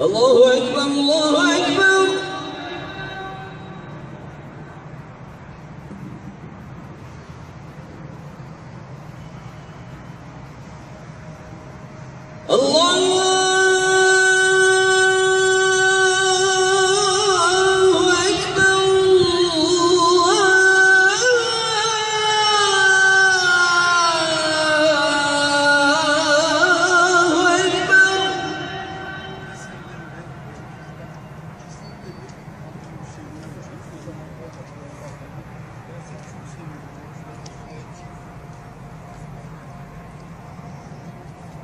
الله أكبر الله أكبر.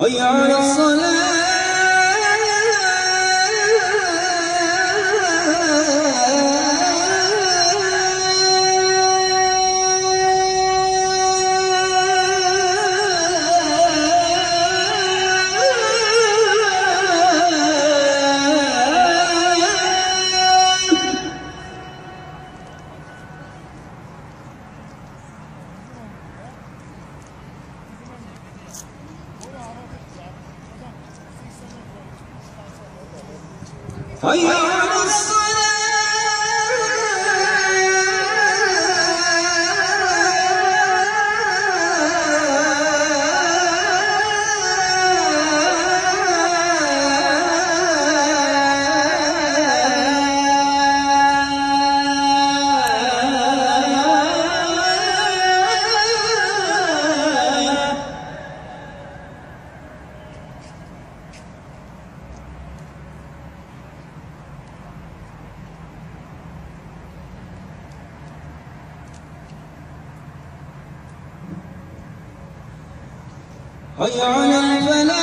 هيا على الصلاة هيا على هيا على الفلاح